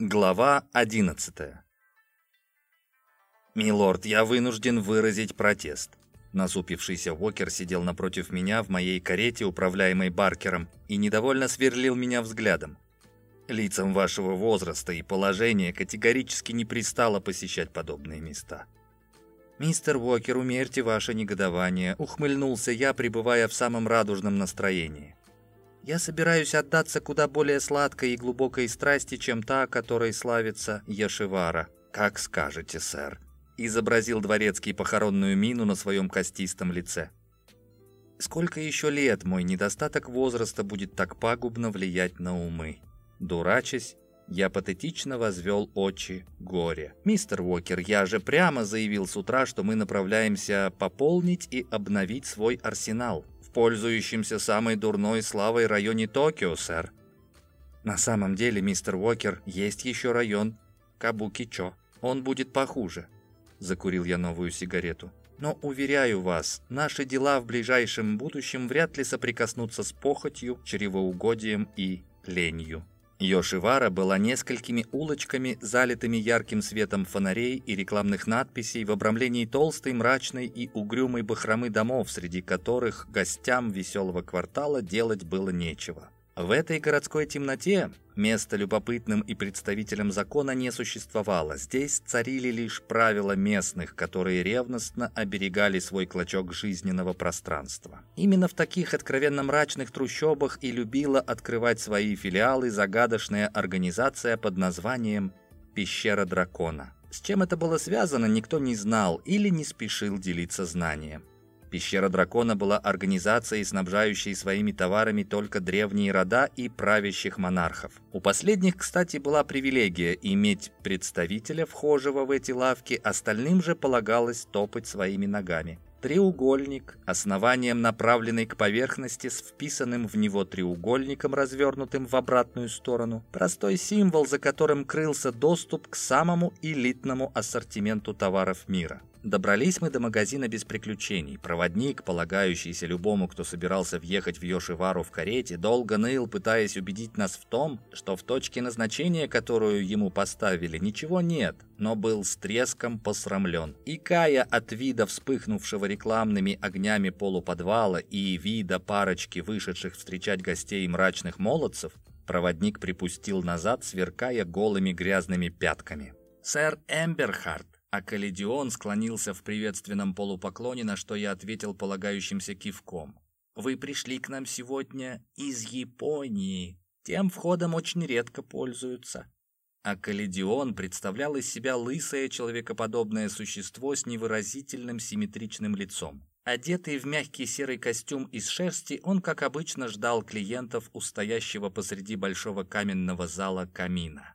Глава 11 «Милорд, я вынужден выразить протест». Насупившийся Уокер сидел напротив меня в моей карете, управляемой Баркером, и недовольно сверлил меня взглядом. Лицам вашего возраста и положения категорически не пристало посещать подобные места. «Мистер Уокер, умерьте ваше негодование», — ухмыльнулся я, пребывая в самом радужном настроении. Я собираюсь отдаться куда более сладкой и глубокой страсти, чем та, которой славится Яшивара. Как скажете, сэр, изобразил дворецкий похоронную мину на своем костистом лице. Сколько еще лет мой недостаток возраста будет так пагубно влиять на умы? Дурачась, я патетично возвел очи горе. «Мистер Уокер, я же прямо заявил с утра, что мы направляемся пополнить и обновить свой арсенал пользующемся самой дурной славой районе Токио, сэр. На самом деле, мистер Уокер, есть еще район Кабукичо. Он будет похуже. Закурил я новую сигарету. Но, уверяю вас, наши дела в ближайшем будущем вряд ли соприкоснутся с похотью, чревоугодием и ленью. Йошивара была несколькими улочками, залитыми ярким светом фонарей и рекламных надписей в обрамлении толстой, мрачной и угрюмой бахромы домов, среди которых гостям веселого квартала делать было нечего. В этой городской темноте место любопытным и представителям закона не существовало. Здесь царили лишь правила местных, которые ревностно оберегали свой клочок жизненного пространства. Именно в таких откровенно мрачных трущобах и любила открывать свои филиалы загадочная организация под названием «Пещера дракона». С чем это было связано, никто не знал или не спешил делиться знанием. Пещера дракона была организацией, снабжающей своими товарами только древние рода и правящих монархов. У последних, кстати, была привилегия иметь представителя, вхожего в эти лавки, остальным же полагалось топать своими ногами. Треугольник, основанием направленный к поверхности с вписанным в него треугольником, развернутым в обратную сторону. Простой символ, за которым крылся доступ к самому элитному ассортименту товаров мира. Добрались мы до магазина без приключений. Проводник, полагающийся любому, кто собирался въехать в Йошивару в карете, долго ныл, пытаясь убедить нас в том, что в точке назначения, которую ему поставили, ничего нет, но был с треском посрамлен. И кая от вида вспыхнувшего рекламными огнями полуподвала и вида парочки вышедших встречать гостей мрачных молодцев, проводник припустил назад, сверкая голыми грязными пятками. «Сэр Эмберхарт, а Каледион склонился в приветственном полупоклоне, на что я ответил полагающимся кивком. «Вы пришли к нам сегодня из Японии. Тем входом очень редко пользуются». А Каледион представлял из себя лысое человекоподобное существо с невыразительным симметричным лицом. Одетый в мягкий серый костюм из шерсти, он, как обычно, ждал клиентов у стоящего посреди большого каменного зала камина.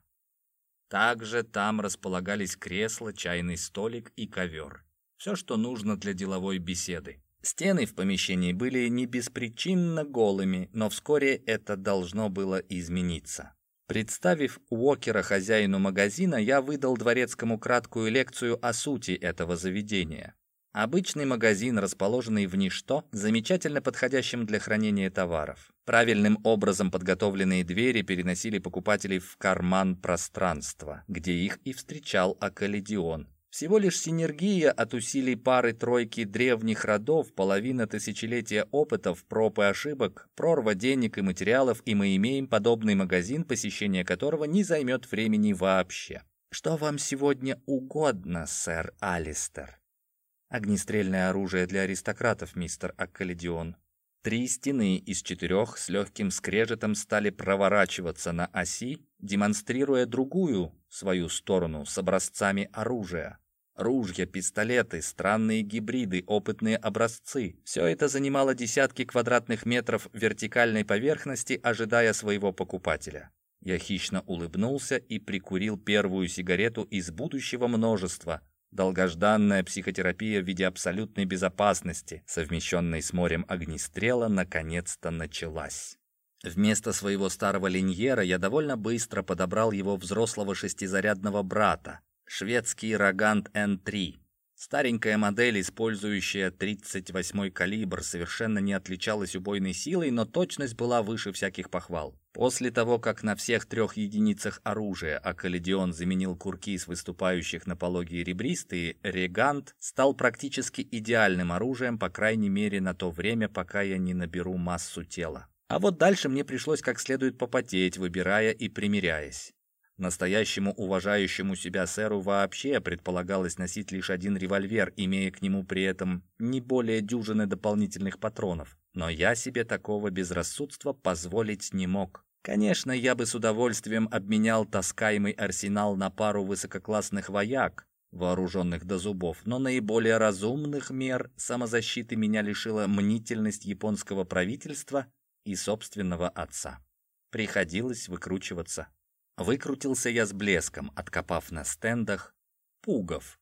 Также там располагались кресла, чайный столик и ковер. Все, что нужно для деловой беседы. Стены в помещении были не беспричинно голыми, но вскоре это должно было измениться. Представив Уокера хозяину магазина, я выдал дворецкому краткую лекцию о сути этого заведения. Обычный магазин, расположенный в ничто, замечательно подходящим для хранения товаров. Правильным образом подготовленные двери переносили покупателей в карман пространства, где их и встречал Акаледион. Всего лишь синергия от усилий пары-тройки древних родов, половина тысячелетия опытов, проб и ошибок, прорва денег и материалов, и мы имеем подобный магазин, посещение которого не займет времени вообще. «Что вам сегодня угодно, сэр Алистер?» Огнестрельное оружие для аристократов, мистер Аккаледион. Три стены из четырех с легким скрежетом стали проворачиваться на оси, демонстрируя другую, свою сторону, с образцами оружия. Ружья, пистолеты, странные гибриды, опытные образцы. Все это занимало десятки квадратных метров вертикальной поверхности, ожидая своего покупателя. Я хищно улыбнулся и прикурил первую сигарету из будущего множества, Долгожданная психотерапия в виде абсолютной безопасности, совмещенной с морем огнестрела, наконец-то началась. Вместо своего старого линьера я довольно быстро подобрал его взрослого шестизарядного брата, шведский Рогант Н3. Старенькая модель, использующая 38-й калибр, совершенно не отличалась убойной силой, но точность была выше всяких похвал. После того, как на всех трех единицах оружия Аккаледион заменил курки с выступающих на пологие ребристые, Регант стал практически идеальным оружием, по крайней мере на то время, пока я не наберу массу тела. А вот дальше мне пришлось как следует попотеть, выбирая и примеряясь. Настоящему уважающему себя сэру вообще предполагалось носить лишь один револьвер, имея к нему при этом не более дюжины дополнительных патронов. Но я себе такого безрассудства позволить не мог. Конечно, я бы с удовольствием обменял таскаемый арсенал на пару высококлассных вояк, вооруженных до зубов, но наиболее разумных мер самозащиты меня лишила мнительность японского правительства и собственного отца. Приходилось выкручиваться. Выкрутился я с блеском, откопав на стендах пугов.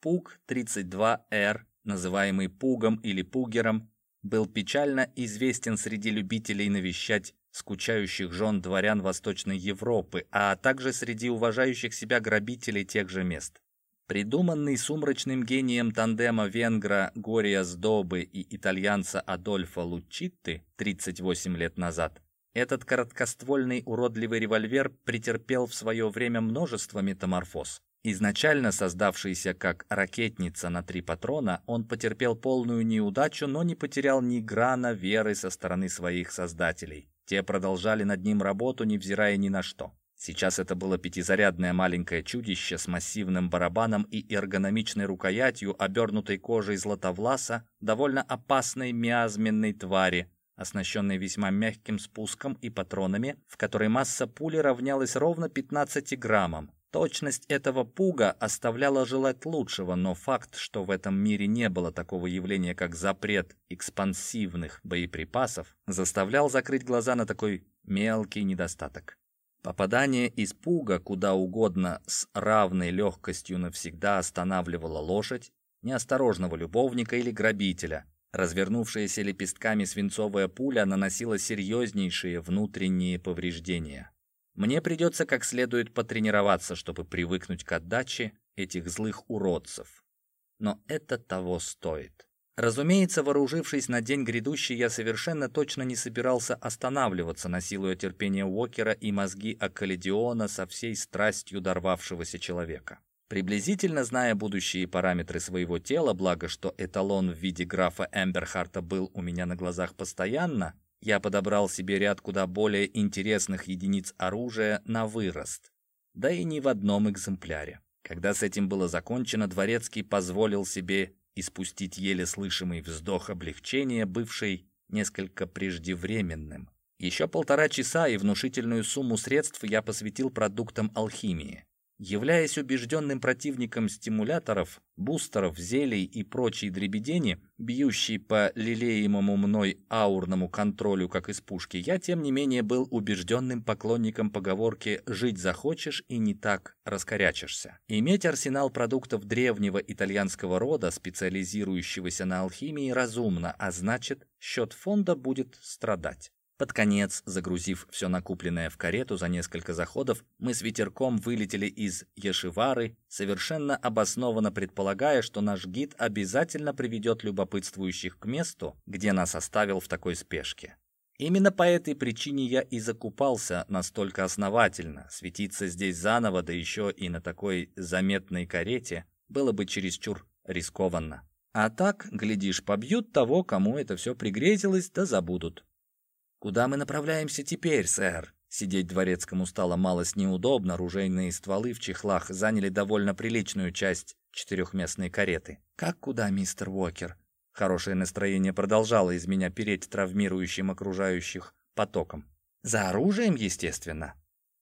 Пуг 32R, называемый пугом или пугером, был печально известен среди любителей навещать скучающих жен дворян Восточной Европы, а также среди уважающих себя грабителей тех же мест. Придуманный сумрачным гением тандема венгра Гория Сдобы и итальянца Адольфо Лучитты 38 лет назад, этот короткоствольный уродливый револьвер претерпел в свое время множество метаморфоз. Изначально создавшийся как ракетница на три патрона, он потерпел полную неудачу, но не потерял ни грана веры со стороны своих создателей. Те продолжали над ним работу, невзирая ни на что. Сейчас это было пятизарядное маленькое чудище с массивным барабаном и эргономичной рукоятью, обернутой кожей златовласа, довольно опасной миазменной твари, оснащенной весьма мягким спуском и патронами, в которой масса пули равнялась ровно 15 граммам. Точность этого пуга оставляла желать лучшего, но факт, что в этом мире не было такого явления, как запрет экспансивных боеприпасов, заставлял закрыть глаза на такой мелкий недостаток. Попадание из пуга куда угодно с равной легкостью навсегда останавливало лошадь, неосторожного любовника или грабителя. Развернувшаяся лепестками свинцовая пуля наносила серьезнейшие внутренние повреждения. Мне придется как следует потренироваться, чтобы привыкнуть к отдаче этих злых уродцев. Но это того стоит. Разумеется, вооружившись на день грядущий, я совершенно точно не собирался останавливаться, насилуя терпение Уокера и мозги Аккаледиона со всей страстью дорвавшегося человека. Приблизительно зная будущие параметры своего тела, благо что эталон в виде графа Эмберхарта был у меня на глазах постоянно, я подобрал себе ряд куда более интересных единиц оружия на вырост. Да и не в одном экземпляре. Когда с этим было закончено, Дворецкий позволил себе испустить еле слышимый вздох облегчения, бывший несколько преждевременным. Еще полтора часа и внушительную сумму средств я посвятил продуктам алхимии. Являясь убежденным противником стимуляторов, бустеров, зелий и прочей дребедени, бьющей по лелеемому мной аурному контролю, как из пушки, я, тем не менее, был убежденным поклонником поговорки «жить захочешь и не так раскорячишься». Иметь арсенал продуктов древнего итальянского рода, специализирующегося на алхимии, разумно, а значит, счет фонда будет страдать. Под конец, загрузив все накупленное в карету за несколько заходов, мы с ветерком вылетели из Ешивары, совершенно обоснованно предполагая, что наш гид обязательно приведет любопытствующих к месту, где нас оставил в такой спешке. Именно по этой причине я и закупался настолько основательно. Светиться здесь заново, да еще и на такой заметной карете, было бы чересчур рискованно. А так, глядишь, побьют того, кому это все пригрезилось, да забудут. «Куда мы направляемся теперь, сэр?» Сидеть дворецкому стало малость неудобно, ружейные стволы в чехлах заняли довольно приличную часть четырехместной кареты. «Как куда, мистер Уокер?» Хорошее настроение продолжало из меня переть травмирующим окружающих потоком. «За оружием, естественно».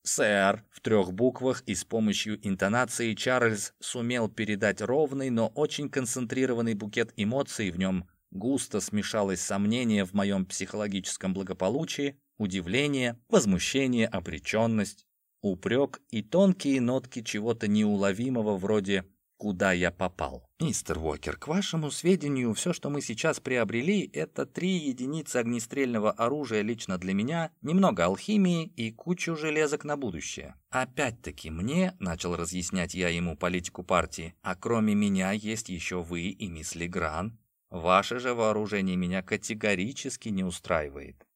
«Сэр», в трех буквах и с помощью интонации Чарльз сумел передать ровный, но очень концентрированный букет эмоций в нем Густо смешалось сомнение в моем психологическом благополучии, удивление, возмущение, обреченность, упрек и тонкие нотки чего-то неуловимого вроде «Куда я попал?». «Мистер Уокер, к вашему сведению, все, что мы сейчас приобрели, это три единицы огнестрельного оружия лично для меня, немного алхимии и кучу железок на будущее. Опять-таки, мне, начал разъяснять я ему политику партии, а кроме меня есть еще вы и мисс Легран, Ваше же вооружение меня категорически не устраивает.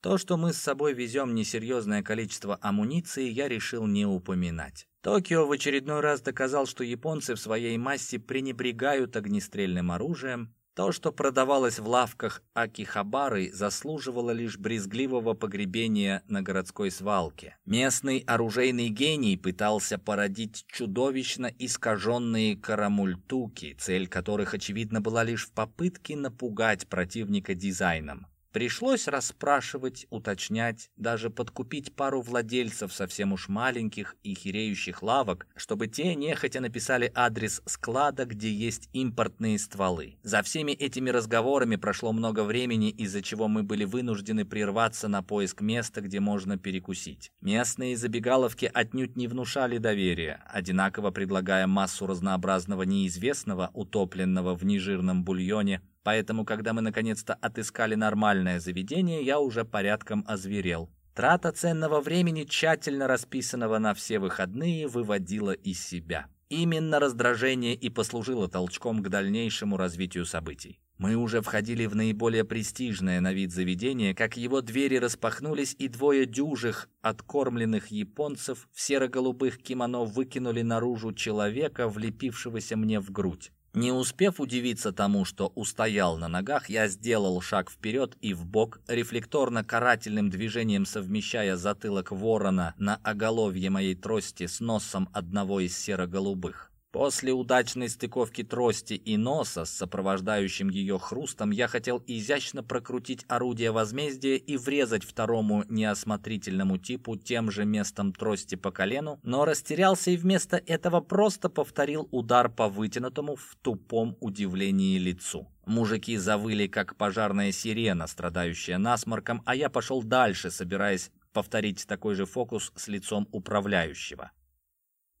То, что мы с собой везем несерьезное количество амуниции, я решил не упоминать. Токио в очередной раз доказал, что японцы в своей массе пренебрегают огнестрельным оружием, то, что продавалось в лавках Акихабары, заслуживало лишь брезгливого погребения на городской свалке. Местный оружейный гений пытался породить чудовищно искаженные карамультуки, цель которых, очевидно, была лишь в попытке напугать противника дизайном. Пришлось расспрашивать, уточнять, даже подкупить пару владельцев совсем уж маленьких и хиреющих лавок, чтобы те нехотя написали адрес склада, где есть импортные стволы. За всеми этими разговорами прошло много времени, из-за чего мы были вынуждены прерваться на поиск места, где можно перекусить. Местные забегаловки отнюдь не внушали доверия, одинаково предлагая массу разнообразного неизвестного, утопленного в нежирном бульоне, Поэтому, когда мы наконец-то отыскали нормальное заведение, я уже порядком озверел. Трата ценного времени, тщательно расписанного на все выходные, выводила из себя. Именно раздражение и послужило толчком к дальнейшему развитию событий. Мы уже входили в наиболее престижное на вид заведение, как его двери распахнулись, и двое дюжих, откормленных японцев в серо-голубых кимоно выкинули наружу человека, влепившегося мне в грудь. Не успев удивиться тому, что устоял на ногах, я сделал шаг вперед и в бок, рефлекторно карательным движением совмещая затылок ворона на оголовье моей трости с носом одного из серо-голубых. После удачной стыковки трости и носа с сопровождающим ее хрустом я хотел изящно прокрутить орудие возмездия и врезать второму неосмотрительному типу тем же местом трости по колену, но растерялся и вместо этого просто повторил удар по вытянутому в тупом удивлении лицу. Мужики завыли, как пожарная сирена, страдающая насморком, а я пошел дальше, собираясь повторить такой же фокус с лицом управляющего.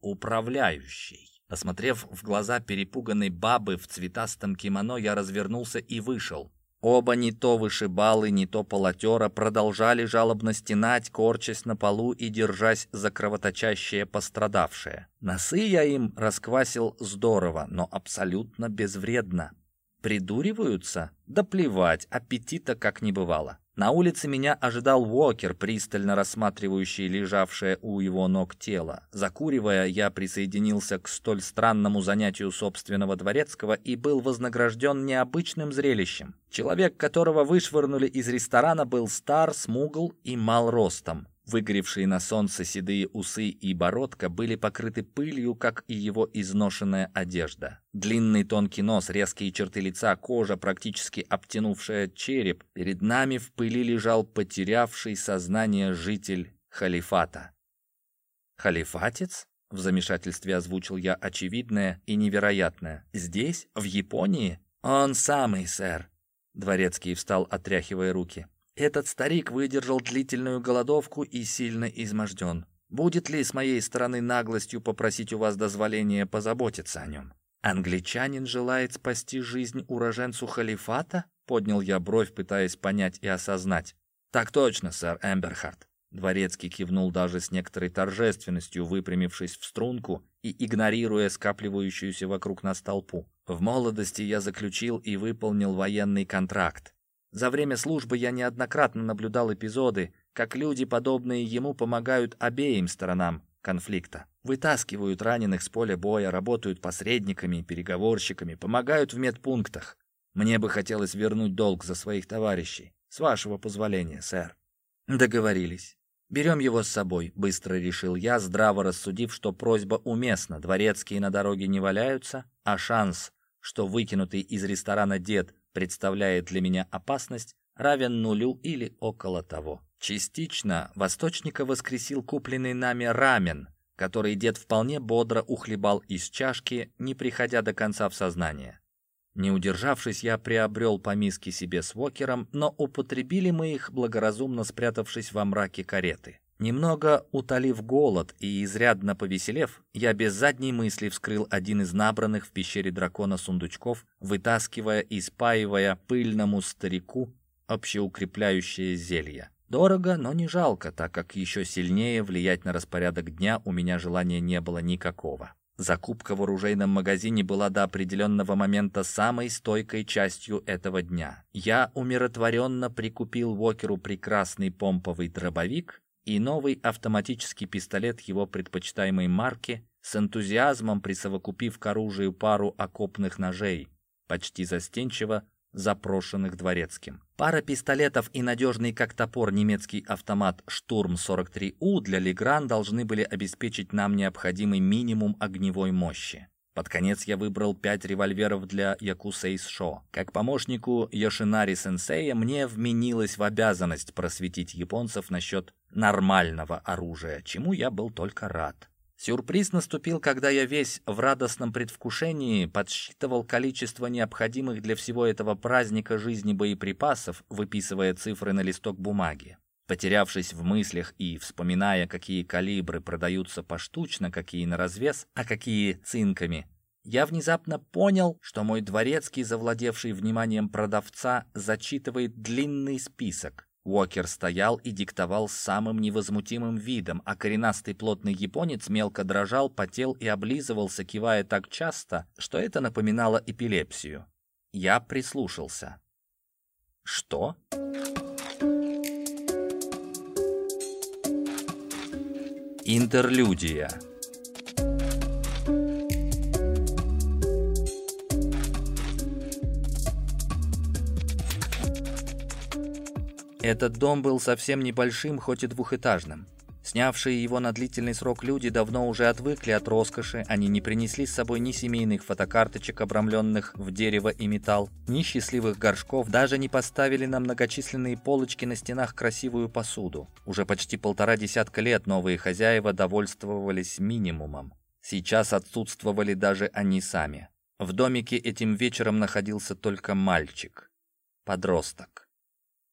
Управляющий. Осмотрев в глаза перепуганной бабы в цветастом кимоно, я развернулся и вышел. Оба не то вышибалы, не то полотера продолжали жалобно стенать, корчась на полу и держась за кровоточащее пострадавшее. Носы я им расквасил здорово, но абсолютно безвредно. Придуриваются? Да плевать, аппетита как не бывало. На улице меня ожидал Уокер, пристально рассматривающий лежавшее у его ног тело. Закуривая, я присоединился к столь странному занятию собственного дворецкого и был вознагражден необычным зрелищем. Человек, которого вышвырнули из ресторана, был стар, смугл и мал ростом. Выгоревшие на солнце седые усы и бородка были покрыты пылью, как и его изношенная одежда. Длинный тонкий нос, резкие черты лица, кожа, практически обтянувшая череп. Перед нами в пыли лежал потерявший сознание житель халифата. «Халифатец?» — в замешательстве озвучил я очевидное и невероятное. «Здесь? В Японии?» «Он самый, сэр!» Дворецкий встал, отряхивая руки. Этот старик выдержал длительную голодовку и сильно изможден. Будет ли с моей стороны наглостью попросить у вас дозволения позаботиться о нем? Англичанин желает спасти жизнь уроженцу халифата? Поднял я бровь, пытаясь понять и осознать. Так точно, сэр Эмберхарт. Дворецкий кивнул даже с некоторой торжественностью, выпрямившись в струнку и игнорируя скапливающуюся вокруг нас толпу. В молодости я заключил и выполнил военный контракт. За время службы я неоднократно наблюдал эпизоды, как люди, подобные ему, помогают обеим сторонам конфликта. Вытаскивают раненых с поля боя, работают посредниками, переговорщиками, помогают в медпунктах. Мне бы хотелось вернуть долг за своих товарищей. С вашего позволения, сэр. Договорились. Берем его с собой, быстро решил я, здраво рассудив, что просьба уместна. Дворецкие на дороге не валяются, а шанс, что выкинутый из ресторана дед представляет для меня опасность, равен нулю или около того. Частично Восточника воскресил купленный нами рамен, который дед вполне бодро ухлебал из чашки, не приходя до конца в сознание. Не удержавшись, я приобрел по миске себе с вокером, но употребили мы их, благоразумно спрятавшись во мраке кареты. Немного утолив голод и изрядно повеселев, я без задней мысли вскрыл один из набранных в пещере дракона сундучков, вытаскивая и спаивая пыльному старику общеукрепляющее зелье. Дорого, но не жалко, так как еще сильнее влиять на распорядок дня у меня желания не было никакого. Закупка в оружейном магазине была до определенного момента самой стойкой частью этого дня. Я умиротворенно прикупил Уокеру прекрасный помповый дробовик и новый автоматический пистолет его предпочитаемой марки, с энтузиазмом присовокупив к оружию пару окопных ножей, почти застенчиво запрошенных дворецким. Пара пистолетов и надежный как топор немецкий автомат «Штурм-43У» для Легран должны были обеспечить нам необходимый минимум огневой мощи. Под конец я выбрал пять револьверов для Якусейс Шо. Как помощнику Йошинари-сенсея мне вменилось в обязанность просветить японцев насчет нормального оружия, чему я был только рад. Сюрприз наступил, когда я весь в радостном предвкушении подсчитывал количество необходимых для всего этого праздника жизни боеприпасов, выписывая цифры на листок бумаги. Потерявшись в мыслях и вспоминая, какие калибры продаются поштучно, какие на развес, а какие цинками, я внезапно понял, что мой дворецкий, завладевший вниманием продавца, зачитывает длинный список. Уокер стоял и диктовал самым невозмутимым видом, а коренастый плотный японец мелко дрожал, потел и облизывался, кивая так часто, что это напоминало эпилепсию. Я прислушался. «Что?» Интерлюдия Этот дом был совсем небольшим, хоть и двухэтажным. Снявшие его на длительный срок люди давно уже отвыкли от роскоши, они не принесли с собой ни семейных фотокарточек, обрамленных в дерево и металл, ни счастливых горшков, даже не поставили на многочисленные полочки на стенах красивую посуду. Уже почти полтора десятка лет новые хозяева довольствовались минимумом. Сейчас отсутствовали даже они сами. В домике этим вечером находился только мальчик, подросток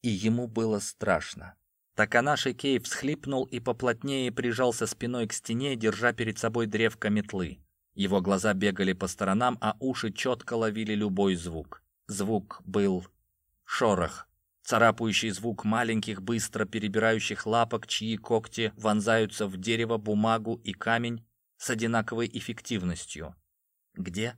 и ему было страшно. Таканаши Кей всхлипнул и поплотнее прижался спиной к стене, держа перед собой древко метлы. Его глаза бегали по сторонам, а уши четко ловили любой звук. Звук был шорох, царапающий звук маленьких, быстро перебирающих лапок, чьи когти вонзаются в дерево, бумагу и камень с одинаковой эффективностью. Где?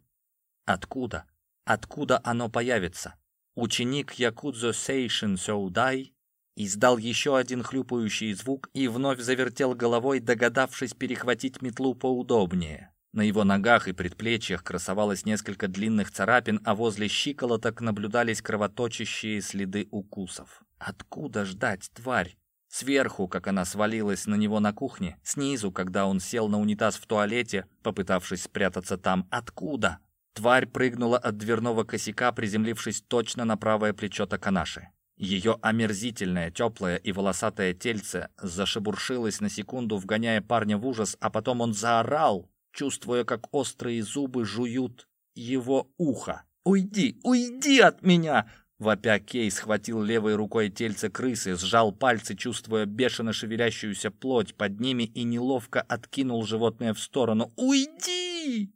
Откуда? Откуда оно появится? Ученик Якудзо Сейшин Сёудай издал еще один хлюпающий звук и вновь завертел головой, догадавшись перехватить метлу поудобнее. На его ногах и предплечьях красовалось несколько длинных царапин, а возле щиколоток наблюдались кровоточащие следы укусов. Откуда ждать тварь? Сверху, как она свалилась на него на кухне, снизу, когда он сел на унитаз в туалете, попытавшись спрятаться там. Откуда? Тварь прыгнула от дверного косяка, приземлившись точно на правое плечо Таканаши. Ее омерзительное, теплое и волосатое тельце зашебуршилось на секунду, вгоняя парня в ужас, а потом он заорал, чувствуя, как острые зубы жуют его ухо. «Уйди! Уйди от меня!» Вопя Кей схватил левой рукой тельце крысы, сжал пальцы, чувствуя бешено шевелящуюся плоть под ними и неловко откинул животное в сторону. «Уйди!»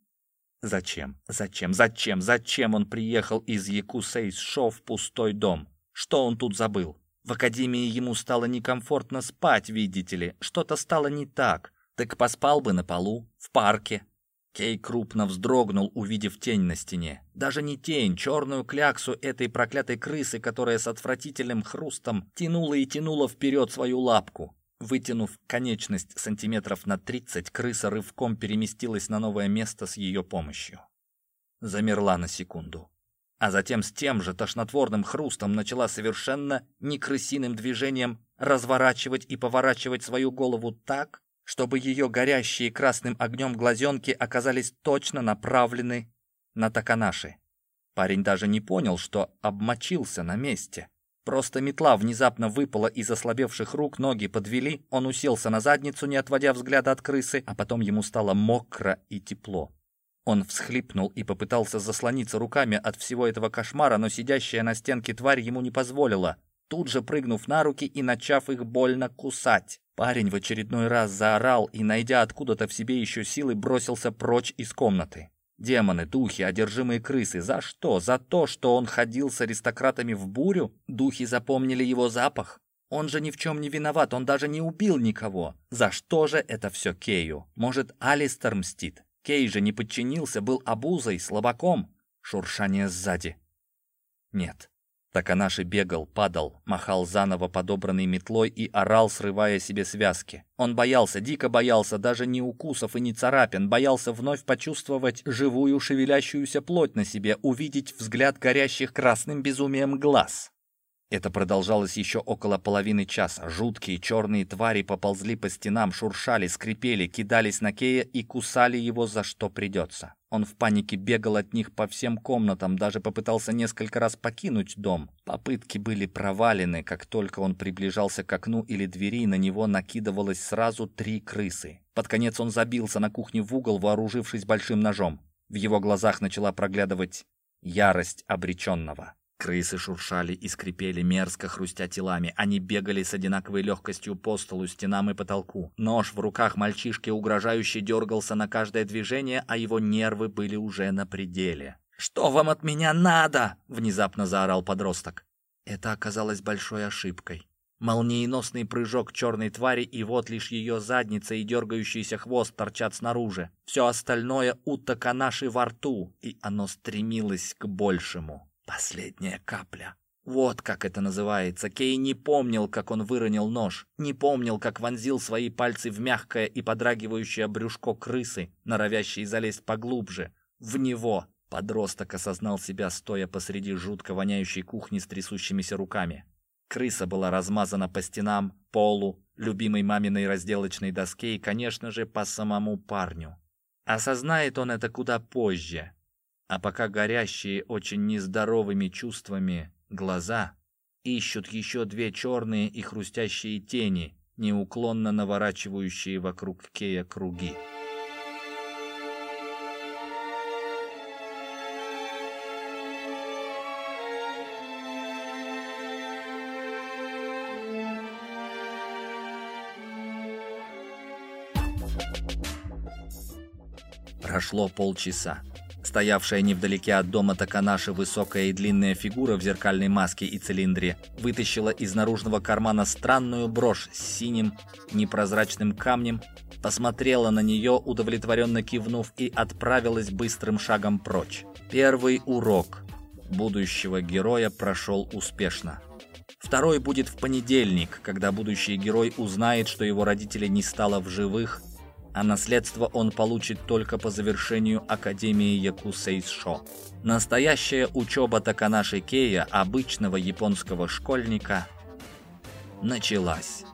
Зачем? Зачем? Зачем? Зачем он приехал из Якусейс-Шо в пустой дом? Что он тут забыл? В академии ему стало некомфортно спать, видите ли. Что-то стало не так. Так поспал бы на полу, в парке. Кей крупно вздрогнул, увидев тень на стене. Даже не тень, черную кляксу этой проклятой крысы, которая с отвратительным хрустом тянула и тянула вперед свою лапку. Вытянув конечность сантиметров на 30, крыса рывком переместилась на новое место с ее помощью. Замерла на секунду. А затем с тем же тошнотворным хрустом начала совершенно некрысиным движением разворачивать и поворачивать свою голову так, чтобы ее горящие красным огнем глазенки оказались точно направлены на Таканаши. Парень даже не понял, что обмочился на месте. Просто метла внезапно выпала из ослабевших рук, ноги подвели, он уселся на задницу, не отводя взгляда от крысы, а потом ему стало мокро и тепло. Он всхлипнул и попытался заслониться руками от всего этого кошмара, но сидящая на стенке тварь ему не позволила, тут же прыгнув на руки и начав их больно кусать. Парень в очередной раз заорал и, найдя откуда-то в себе еще силы, бросился прочь из комнаты. Демоны, духи, одержимые крысы. За что? За то, что он ходил с аристократами в бурю? Духи запомнили его запах? Он же ни в чем не виноват, он даже не убил никого. За что же это все Кею? Может, Алистер мстит? Кей же не подчинился, был обузой, слабаком. Шуршание сзади. Нет. Таканаши бегал, падал, махал заново подобранной метлой и орал, срывая себе связки. Он боялся, дико боялся, даже не укусов и не царапин, боялся вновь почувствовать живую шевелящуюся плоть на себе, увидеть взгляд горящих красным безумием глаз. Это продолжалось еще около половины часа. Жуткие черные твари поползли по стенам, шуршали, скрипели, кидались на Кея и кусали его за что придется. Он в панике бегал от них по всем комнатам, даже попытался несколько раз покинуть дом. Попытки были провалены, как только он приближался к окну или двери, на него накидывалось сразу три крысы. Под конец он забился на кухне в угол, вооружившись большим ножом. В его глазах начала проглядывать ярость обреченного. Крысы шуршали и скрипели, мерзко хрустя телами. Они бегали с одинаковой легкостью по столу, стенам и потолку. Нож в руках мальчишки угрожающе дергался на каждое движение, а его нервы были уже на пределе. «Что вам от меня надо?» — внезапно заорал подросток. Это оказалось большой ошибкой. Молниеносный прыжок черной твари, и вот лишь ее задница и дергающийся хвост торчат снаружи. Все остальное у Таканаши во рту, и оно стремилось к большему. Последняя капля. Вот как это называется. Кей не помнил, как он выронил нож, не помнил, как вонзил свои пальцы в мягкое и подрагивающее брюшко крысы, норовящей залезть поглубже. В него подросток осознал себя, стоя посреди жутко воняющей кухни с трясущимися руками. Крыса была размазана по стенам, полу, любимой маминой разделочной доске и, конечно же, по самому парню. Осознает он это куда позже, а пока горящие очень нездоровыми чувствами глаза ищут еще две черные и хрустящие тени, неуклонно наворачивающие вокруг Кея круги. Прошло полчаса. Стоявшая невдалеке от дома Таканаши высокая и длинная фигура в зеркальной маске и цилиндре вытащила из наружного кармана странную брошь с синим непрозрачным камнем, посмотрела на нее, удовлетворенно кивнув, и отправилась быстрым шагом прочь. Первый урок будущего героя прошел успешно. Второй будет в понедельник, когда будущий герой узнает, что его родители не стало в живых – а наследство он получит только по завершению Академии Якусейшо. Настоящая учеба Таканаши Кея, обычного японского школьника, началась.